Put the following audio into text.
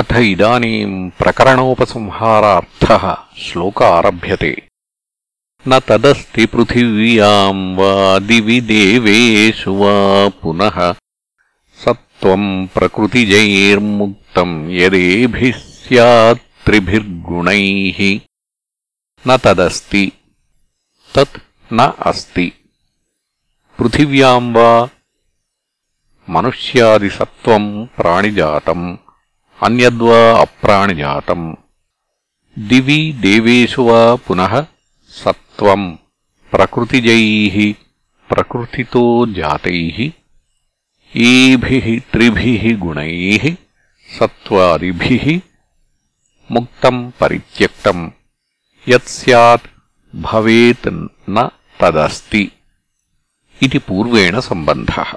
అథ ఇదానీం ప్రకరణోపసంహారార్థ శ్లోక ఆరభ్యతే. న తదస్తి పృథివ్యాం వా దివి దేవేషు వా పునః సత్వం ప్రకృతిజైర్ముక్తం యదేభిః స్యాత్త్రిభిర్గుణైః న తదస్తి తత్ న అస్తి. పృథివ్యాం వా మనుష్యాదిసత్వం ప్రాణిజాతం. అన్యద్వా అప్రాణిజాతం దివి దేవేషు వా పునః సత్వం ప్రకృతిజైః ప్రకృతితో జాతైః ఏభిః త్రిభిః గుణైః సత్వాదిభిः ముక్తం పరిత్యక్తం యత్స్యాత్ భవేత్ న తదస్తి ఇది పూర్వేణ సంబంధः